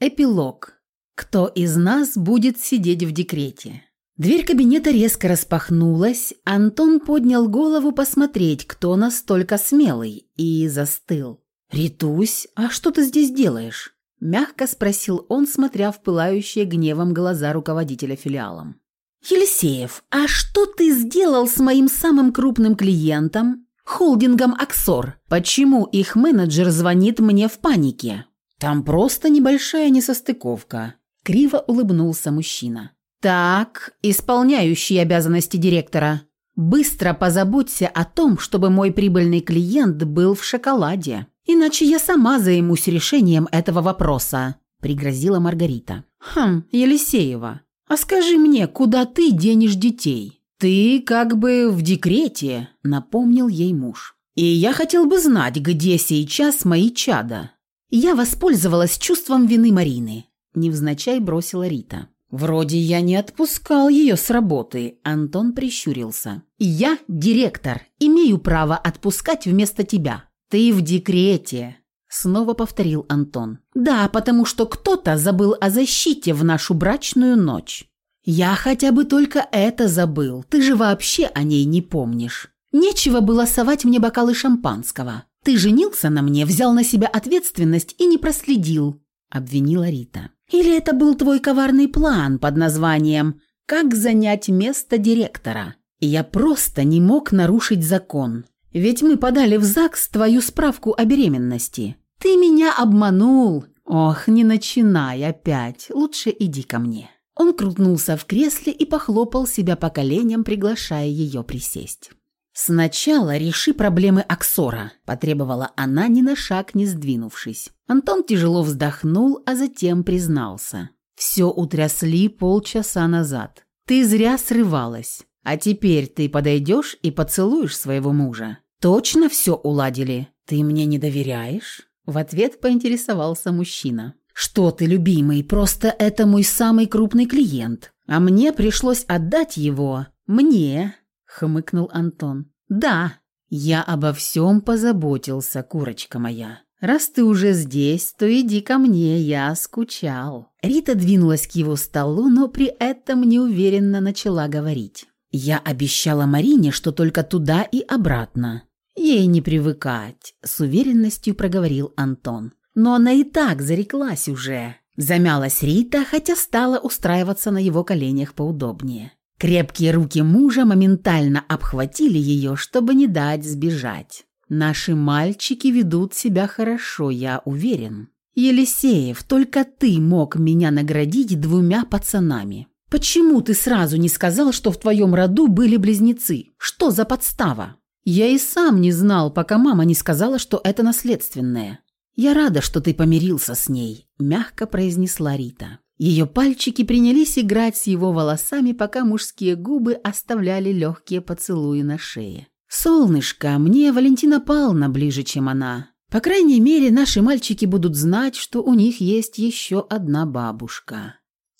Эпилог. Кто из нас будет сидеть в декрете? Дверь кабинета резко распахнулась, Антон поднял голову посмотреть, кто настолько смелый, и застыл. «Ритусь, а что ты здесь делаешь?» – мягко спросил он, смотря в пылающие гневом глаза руководителя филиалом. «Елисеев, а что ты сделал с моим самым крупным клиентом, холдингом «Аксор»? Почему их менеджер звонит мне в панике?» «Там просто небольшая несостыковка», – криво улыбнулся мужчина. «Так, исполняющий обязанности директора, быстро позаботься о том, чтобы мой прибыльный клиент был в шоколаде, иначе я сама займусь решением этого вопроса», – пригрозила Маргарита. «Хм, Елисеева, а скажи мне, куда ты денешь детей?» «Ты как бы в декрете», – напомнил ей муж. «И я хотел бы знать, где сейчас мои чада». Я воспользовалась чувством вины Марины, невзначай бросила Рита. «Вроде я не отпускал ее с работы», – Антон прищурился. «Я директор, имею право отпускать вместо тебя. Ты в декрете», – снова повторил Антон. «Да, потому что кто-то забыл о защите в нашу брачную ночь». «Я хотя бы только это забыл, ты же вообще о ней не помнишь. Нечего было совать мне бокалы шампанского. Ты женился на мне, взял на себя ответственность и не проследил», – обвинила Рита. Или это был твой коварный план под названием «Как занять место директора»? Я просто не мог нарушить закон. Ведь мы подали в ЗАГС твою справку о беременности. Ты меня обманул. Ох, не начинай опять. Лучше иди ко мне». Он крутнулся в кресле и похлопал себя по коленям, приглашая ее присесть. «Сначала реши проблемы Аксора», – потребовала она, ни на шаг не сдвинувшись. Антон тяжело вздохнул, а затем признался. «Все утрясли полчаса назад. Ты зря срывалась. А теперь ты подойдешь и поцелуешь своего мужа. Точно все уладили? Ты мне не доверяешь?» В ответ поинтересовался мужчина. «Что ты, любимый, просто это мой самый крупный клиент. А мне пришлось отдать его. Мне, хмыкнул Антон. Да, я обо всем позаботился, курочка моя. Раз ты уже здесь, то иди ко мне, я скучал. Рита двинулась к его столу, но при этом неуверенно начала говорить. Я обещала Марине, что только туда и обратно. Ей не привыкать, с уверенностью проговорил Антон. Но она и так зареклась уже. Замялась Рита, хотя стала устраиваться на его коленях поудобнее. Крепкие руки мужа моментально обхватили ее, чтобы не дать сбежать. «Наши мальчики ведут себя хорошо, я уверен. Елисеев, только ты мог меня наградить двумя пацанами. Почему ты сразу не сказал, что в твоем роду были близнецы? Что за подстава?» «Я и сам не знал, пока мама не сказала, что это наследственное. Я рада, что ты помирился с ней», – мягко произнесла Рита. Ее пальчики принялись играть с его волосами, пока мужские губы оставляли легкие поцелуи на шее. «Солнышко, мне Валентина Павловна ближе, чем она. По крайней мере, наши мальчики будут знать, что у них есть еще одна бабушка».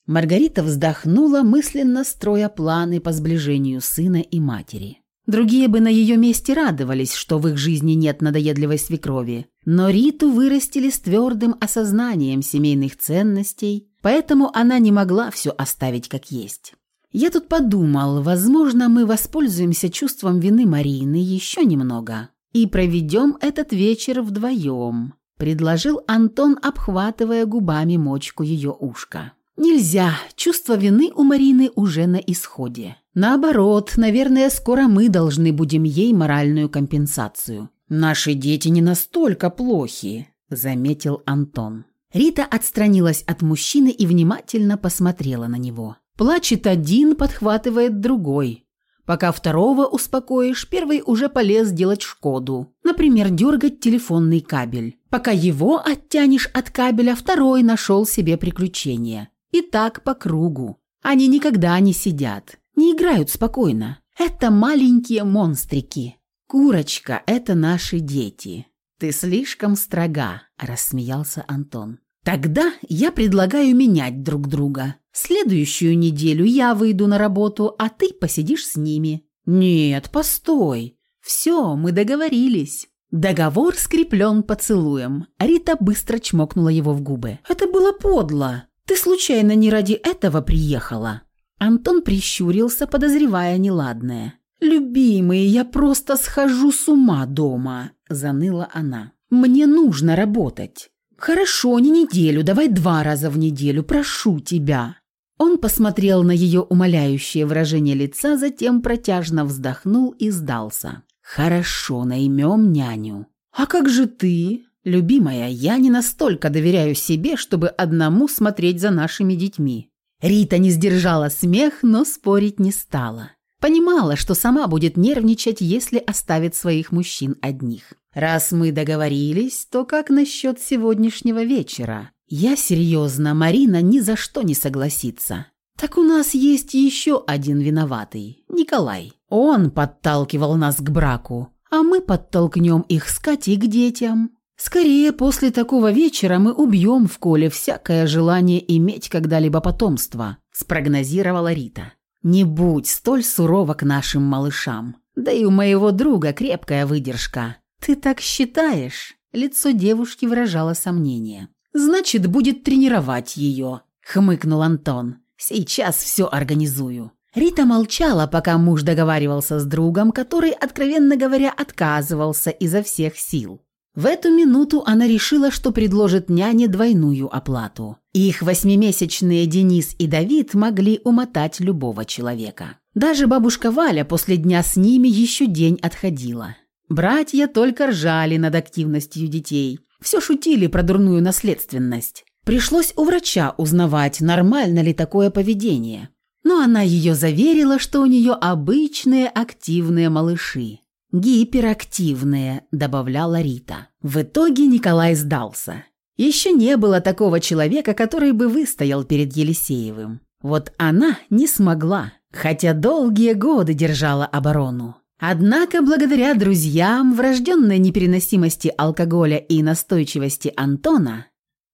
Маргарита вздохнула, мысленно строя планы по сближению сына и матери. Другие бы на ее месте радовались, что в их жизни нет надоедливой свекрови, но Риту вырастили с твердым осознанием семейных ценностей, поэтому она не могла все оставить как есть. Я тут подумал, возможно, мы воспользуемся чувством вины Марины еще немного и проведем этот вечер вдвоем, предложил Антон, обхватывая губами мочку ее ушка. Нельзя, чувство вины у Марины уже на исходе. Наоборот, наверное, скоро мы должны будем ей моральную компенсацию. Наши дети не настолько плохи, заметил Антон. Рита отстранилась от мужчины и внимательно посмотрела на него. Плачет один, подхватывает другой. Пока второго успокоишь, первый уже полез делать Шкоду. Например, дергать телефонный кабель. Пока его оттянешь от кабеля, второй нашел себе приключение. И так по кругу. Они никогда не сидят, не играют спокойно. Это маленькие монстрики. Курочка – это наши дети. Ты слишком строга, рассмеялся Антон. Тогда я предлагаю менять друг друга. Следующую неделю я выйду на работу, а ты посидишь с ними. Нет, постой. Все, мы договорились. Договор скреплен поцелуем. Рита быстро чмокнула его в губы. «Это было подло. Ты случайно не ради этого приехала?» Антон прищурился, подозревая неладное. «Любимый, я просто схожу с ума дома», – заныла она. «Мне нужно работать». «Хорошо, не неделю, давай два раза в неделю, прошу тебя». Он посмотрел на ее умоляющее выражение лица, затем протяжно вздохнул и сдался. «Хорошо, наймем няню». «А как же ты?» «Любимая, я не настолько доверяю себе, чтобы одному смотреть за нашими детьми». Рита не сдержала смех, но спорить не стала. Понимала, что сама будет нервничать, если оставит своих мужчин одних. «Раз мы договорились, то как насчет сегодняшнего вечера?» «Я серьезно, Марина ни за что не согласится». «Так у нас есть еще один виноватый, Николай. Он подталкивал нас к браку, а мы подтолкнем их с Катей к детям. Скорее, после такого вечера мы убьем в Коле всякое желание иметь когда-либо потомство», спрогнозировала Рита. Не будь столь сурова к нашим малышам. Да и у моего друга крепкая выдержка. Ты так считаешь? Лицо девушки выражало сомнение. Значит, будет тренировать ее, хмыкнул Антон. Сейчас все организую. Рита молчала, пока муж договаривался с другом, который, откровенно говоря, отказывался изо всех сил. В эту минуту она решила, что предложит няне двойную оплату. Их восьмимесячные Денис и Давид могли умотать любого человека. Даже бабушка Валя после дня с ними еще день отходила. Братья только ржали над активностью детей. Все шутили про дурную наследственность. Пришлось у врача узнавать, нормально ли такое поведение. Но она ее заверила, что у нее обычные активные малыши. «Гиперактивные», – добавляла Рита. В итоге Николай сдался. Еще не было такого человека, который бы выстоял перед Елисеевым. Вот она не смогла, хотя долгие годы держала оборону. Однако, благодаря друзьям, врожденной непереносимости алкоголя и настойчивости Антона,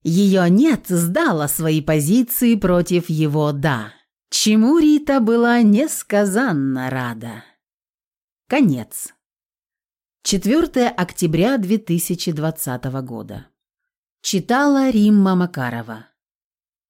ее «нет» сдала свои позиции против его «да», чему Рита была несказанно рада. Конец. 4 октября 2020 года. Читала Римма Макарова.